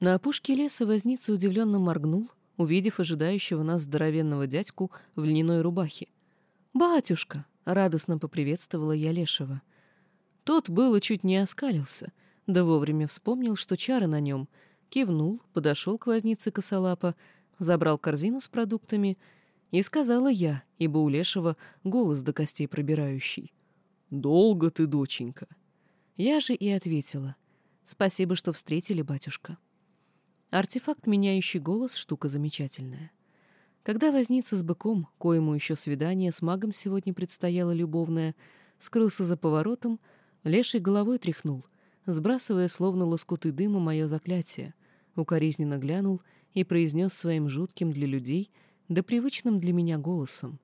На опушке леса возница удивленно моргнул, увидев ожидающего нас здоровенного дядьку в льняной рубахе. «Батюшка!» — радостно поприветствовала я Лешего. Тот было чуть не оскалился, да вовремя вспомнил, что чары на нем, кивнул, подошел к вознице косолапа, забрал корзину с продуктами — и сказала я, ибо у Лешего голос до костей пробирающий. «Долго ты, доченька?» Я же и ответила. «Спасибо, что встретили, батюшка». Артефакт, меняющий голос, штука замечательная. Когда возница с быком, коему еще свидание с магом сегодня предстояло любовное, скрылся за поворотом, леший головой тряхнул, сбрасывая словно лоскуты дыма мое заклятие, укоризненно глянул и произнес своим жутким для людей — да привычным для меня голосом.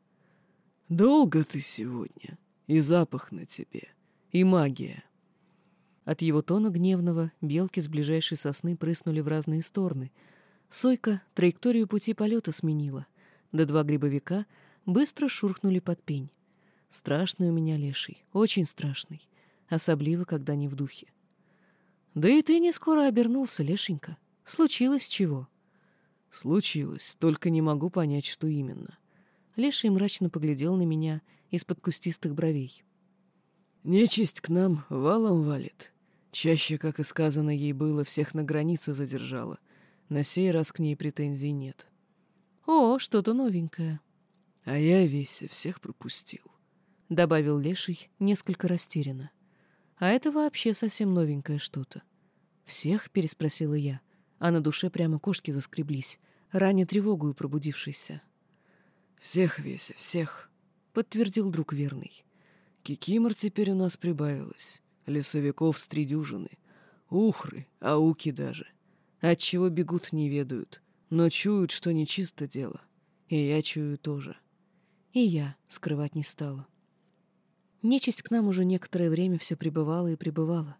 «Долго ты сегодня, и запах на тебе, и магия». От его тона гневного белки с ближайшей сосны прыснули в разные стороны. Сойка траекторию пути полета сменила, да два грибовика быстро шурхнули под пень. Страшный у меня леший, очень страшный, особливо, когда не в духе. Да и ты не скоро обернулся, лешенька. Случилось чего? «Случилось, только не могу понять, что именно». Леший мрачно поглядел на меня из-под кустистых бровей. «Нечисть к нам валом валит. Чаще, как и сказано ей было, всех на границе задержала. На сей раз к ней претензий нет». «О, что-то новенькое». «А я весь всех пропустил», — добавил Леший несколько растерянно. «А это вообще совсем новенькое что-то». «Всех?» — переспросила я. — а на душе прямо кошки заскреблись, ранее тревогую пробудившейся. «Всех, Веся, всех!» — подтвердил друг верный. «Кикимор теперь у нас прибавилось, лесовиков с три дюжины, ухры, ауки даже. Отчего бегут, не ведают, но чуют, что нечисто дело. И я чую тоже. И я скрывать не стала. Нечисть к нам уже некоторое время все пребывала и пребывала.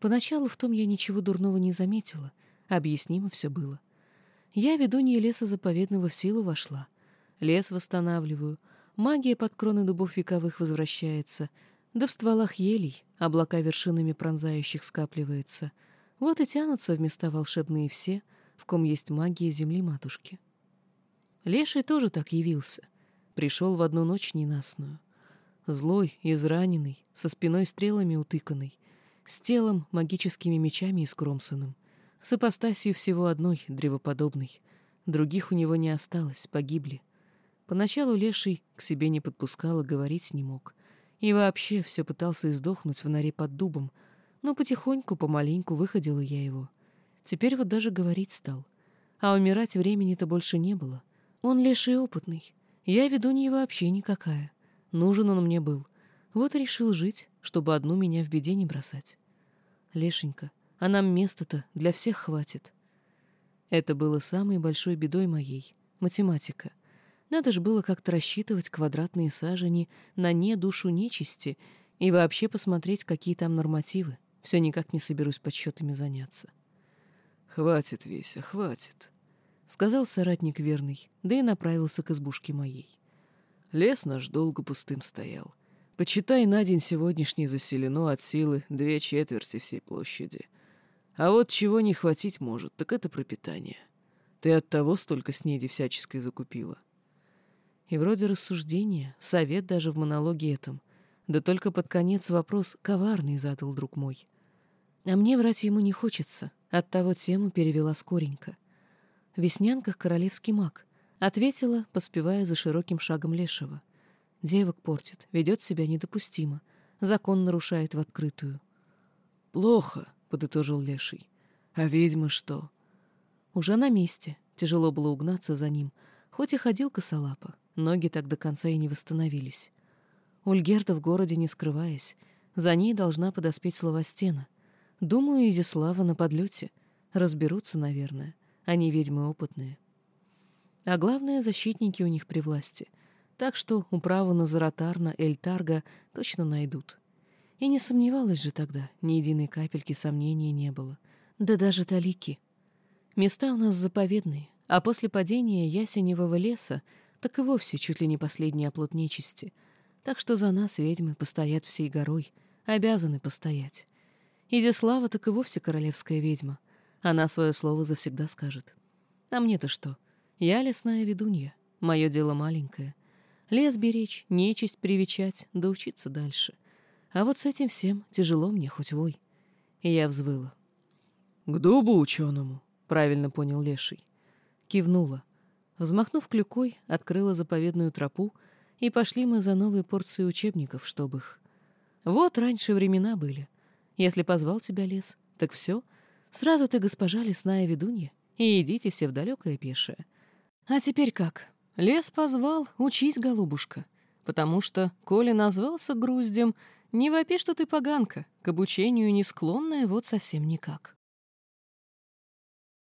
Поначалу в том я ничего дурного не заметила, Объяснимо все было. Я, ведунья леса заповедного, в силу вошла. Лес восстанавливаю, магия под кроны дубов вековых возвращается, да в стволах елей облака вершинами пронзающих скапливается. Вот и тянутся в места волшебные все, в ком есть магия земли-матушки. Леший тоже так явился. Пришел в одну ночь ненастную. Злой, израненный, со спиной стрелами утыканный, с телом магическими мечами искромсанным. С ипостасью всего одной, древоподобной. Других у него не осталось, погибли. Поначалу Леший к себе не подпускал и говорить не мог. И вообще все пытался издохнуть в норе под дубом, но потихоньку, помаленьку выходила я его. Теперь вот даже говорить стал. А умирать времени-то больше не было. Он Леший опытный. Я ведунья вообще никакая. Нужен он мне был. Вот и решил жить, чтобы одну меня в беде не бросать. Лешенька, а нам места-то для всех хватит. Это было самой большой бедой моей — математика. Надо же было как-то рассчитывать квадратные сажени на не душу нечисти и вообще посмотреть, какие там нормативы. Все никак не соберусь подсчетами заняться. «Хватит, Веся, хватит», — сказал соратник верный, да и направился к избушке моей. Лес наш долго пустым стоял. Почитай, на день сегодняшний заселено от силы две четверти всей площади. А вот чего не хватить может, так это пропитание. Ты от того столько снеди всяческой закупила. И вроде рассуждения, совет даже в монологе этом. Да только под конец вопрос коварный задал друг мой. А мне врать ему не хочется, оттого тему перевела скоренько. В веснянках королевский маг. Ответила, поспевая за широким шагом лешего. Девок портит, ведет себя недопустимо. Закон нарушает в открытую. «Плохо», подытожил Леший. «А ведьма что?» Уже на месте. Тяжело было угнаться за ним, хоть и ходил косолапо. Ноги так до конца и не восстановились. Ульгерда в городе не скрываясь. За ней должна подоспеть Славостена. Думаю, Изяслава на подлете. Разберутся, наверное. Они ведьмы опытные. А главное, защитники у них при власти. Так что управу на Заратар, на Эльтарга точно найдут. И не сомневалась же тогда, ни единой капельки сомнения не было. Да даже талики. Места у нас заповедные, а после падения ясеневого леса так и вовсе чуть ли не последний оплот нечисти. Так что за нас ведьмы постоят всей горой, обязаны постоять. Изяслава так и вовсе королевская ведьма. Она свое слово завсегда скажет. А мне-то что? Я лесная ведунья. Мое дело маленькое. Лес беречь, нечисть привечать, да учиться дальше. А вот с этим всем тяжело мне хоть вой. И я взвыла. «К дубу ученому», — правильно понял Леший. Кивнула. Взмахнув клюкой, открыла заповедную тропу, и пошли мы за новой порцией учебников, чтобы их. Вот раньше времена были. Если позвал тебя лес, так все, сразу ты госпожа лесная ведунья, и идите все в далекое пешее. А теперь как? Лес позвал, учись, голубушка. Потому что, коли назвался груздем, не вопи, что ты поганка, к обучению не склонная вот совсем никак.